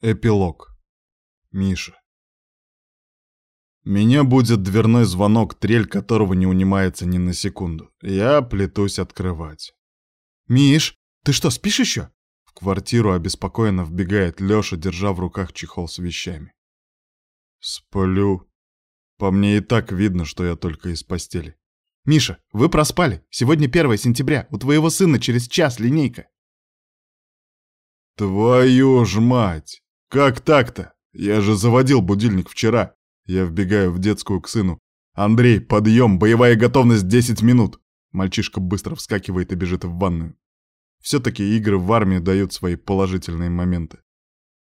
Эпилог. Миша. Меня будет дверной звонок, трель которого не унимается ни на секунду. Я плетусь открывать. «Миш, ты что, спишь еще?» В квартиру обеспокоенно вбегает Лёша, держа в руках чехол с вещами. Сплю. По мне и так видно, что я только из постели. «Миша, вы проспали. Сегодня 1 сентября. У твоего сына через час линейка». Твою ж мать! Как так-то? Я же заводил будильник вчера. Я вбегаю в детскую к сыну. Андрей, подъем, боевая готовность 10 минут. Мальчишка быстро вскакивает и бежит в ванную. Все-таки игры в армию дают свои положительные моменты.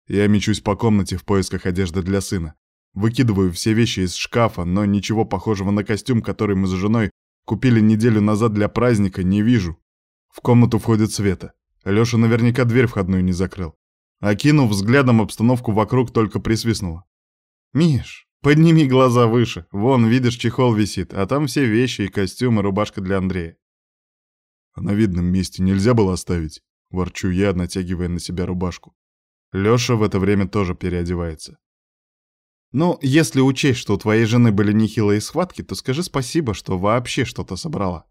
Я мечусь по комнате в поисках одежды для сына. Выкидываю все вещи из шкафа, но ничего похожего на костюм, который мы с женой купили неделю назад для праздника, не вижу. В комнату входит Света. Лёша наверняка дверь входную не закрыл. Окинув взглядом обстановку вокруг, только присвистнула. «Миш, подними глаза выше. Вон, видишь, чехол висит, а там все вещи и костюмы, рубашка для Андрея». «А на видном месте нельзя было оставить?» — ворчу я, натягивая на себя рубашку. Лёша в это время тоже переодевается. «Ну, если учесть, что у твоей жены были нехилые схватки, то скажи спасибо, что вообще что-то собрала».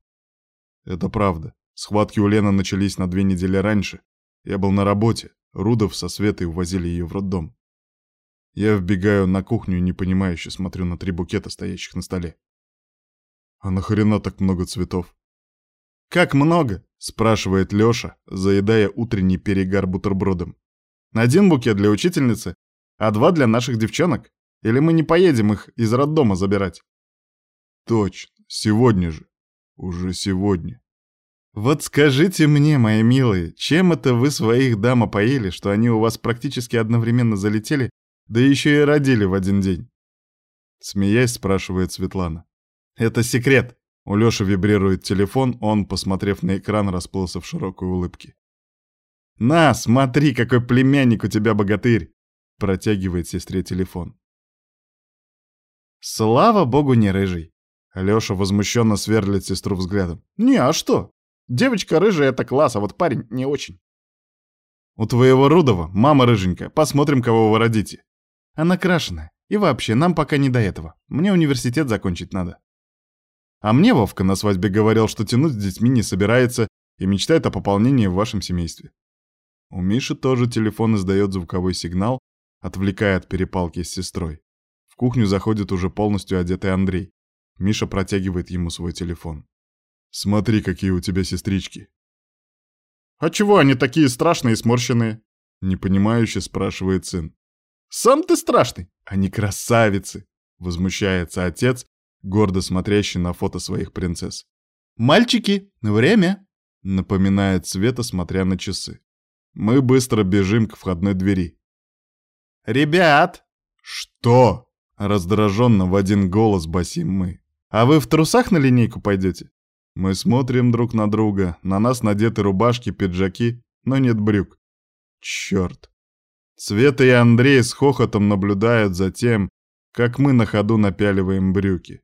«Это правда. Схватки у Лены начались на две недели раньше. Я был на работе, Рудов со Светой увозили ее в роддом. Я вбегаю на кухню и непонимающе смотрю на три букета, стоящих на столе. А нахрена так много цветов? «Как много?» — спрашивает Лёша, заедая утренний перегар бутербродом. «Один букет для учительницы, а два для наших девчонок? Или мы не поедем их из роддома забирать?» «Точно, сегодня же. Уже сегодня». «Вот скажите мне, мои милые, чем это вы своих дам опоили, что они у вас практически одновременно залетели, да еще и родили в один день?» Смеясь, спрашивает Светлана. «Это секрет!» У Лёши вибрирует телефон, он, посмотрев на экран, расплылся в широкой улыбке. «На, смотри, какой племянник у тебя богатырь!» Протягивает сестре телефон. «Слава богу, не рыжий!» Лёша возмущенно сверлит сестру взглядом. «Не, а что? Девочка рыжая — это класс, а вот парень не очень. У твоего Рудова мама рыженькая. Посмотрим, кого вы родите. Она крашеная. И вообще, нам пока не до этого. Мне университет закончить надо. А мне Вовка на свадьбе говорил, что тянуть с детьми не собирается и мечтает о пополнении в вашем семействе. У Миши тоже телефон издает звуковой сигнал, отвлекая от перепалки с сестрой. В кухню заходит уже полностью одетый Андрей. Миша протягивает ему свой телефон. Смотри, какие у тебя сестрички. А чего они такие страшные и сморщенные? Непонимающе спрашивает сын. Сам ты страшный. Они красавицы, возмущается отец, гордо смотрящий на фото своих принцесс. Мальчики, время, напоминает Света, смотря на часы. Мы быстро бежим к входной двери. Ребят! Что? Раздраженно в один голос басим мы. А вы в трусах на линейку пойдете? Мы смотрим друг на друга, на нас надеты рубашки, пиджаки, но нет брюк. Черт. Света и Андрей с хохотом наблюдают за тем, как мы на ходу напяливаем брюки.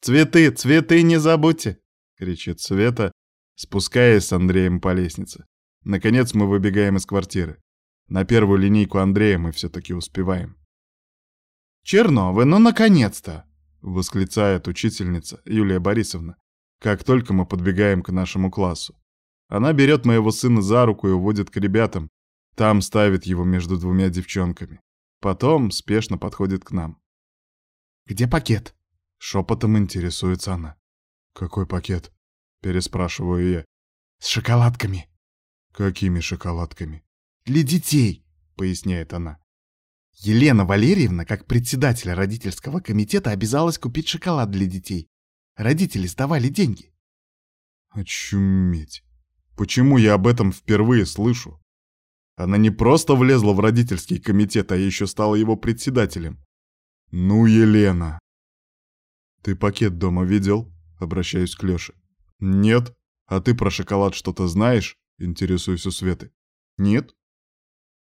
«Цветы, цветы не забудьте!» — кричит Света, спускаясь с Андреем по лестнице. Наконец мы выбегаем из квартиры. На первую линейку Андрея мы все-таки успеваем. «Черновы, ну наконец-то!» — восклицает учительница Юлия Борисовна, как только мы подбегаем к нашему классу. Она берет моего сына за руку и уводит к ребятам. Там ставит его между двумя девчонками. Потом спешно подходит к нам. «Где пакет?» — шепотом интересуется она. «Какой пакет?» — переспрашиваю я. «С шоколадками». «Какими шоколадками?» «Для детей», — поясняет она. Елена Валерьевна, как председатель родительского комитета, обязалась купить шоколад для детей. Родители сдавали деньги. Очуметь. Почему я об этом впервые слышу? Она не просто влезла в родительский комитет, а еще стала его председателем. Ну, Елена. Ты пакет дома видел? Обращаюсь к Лёше. Нет. А ты про шоколад что-то знаешь? Интересуюсь у Светы. Нет.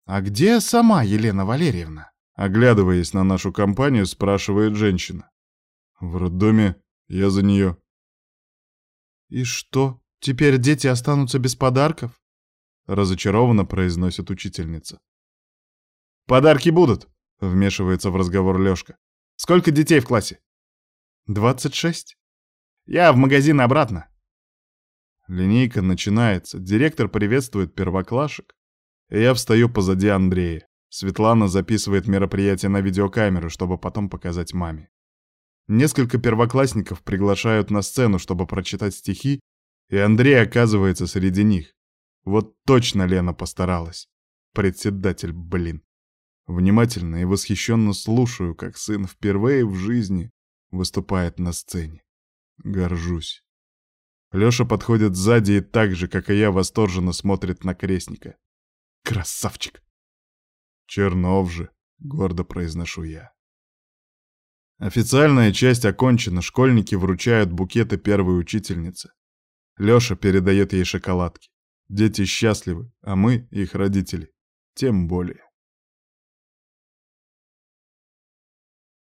А где сама Елена Валерьевна? Оглядываясь на нашу компанию, спрашивает женщина. В роддоме я за нее. И что, теперь дети останутся без подарков? Разочарованно произносит учительница. Подарки будут, вмешивается в разговор Лёшка. Сколько детей в классе? Двадцать шесть. Я в магазин обратно. Линейка начинается, директор приветствует первоклашек, и я встаю позади Андрея. Светлана записывает мероприятие на видеокамеру, чтобы потом показать маме. Несколько первоклассников приглашают на сцену, чтобы прочитать стихи, и Андрей оказывается среди них. Вот точно Лена постаралась. Председатель, блин. Внимательно и восхищенно слушаю, как сын впервые в жизни выступает на сцене. Горжусь. Лёша подходит сзади и так же, как и я, восторженно смотрит на крестника. Красавчик! Чернов же, гордо произношу я. Официальная часть окончена, школьники вручают букеты первой учительнице. Лёша передает ей шоколадки. Дети счастливы, а мы, их родители, тем более.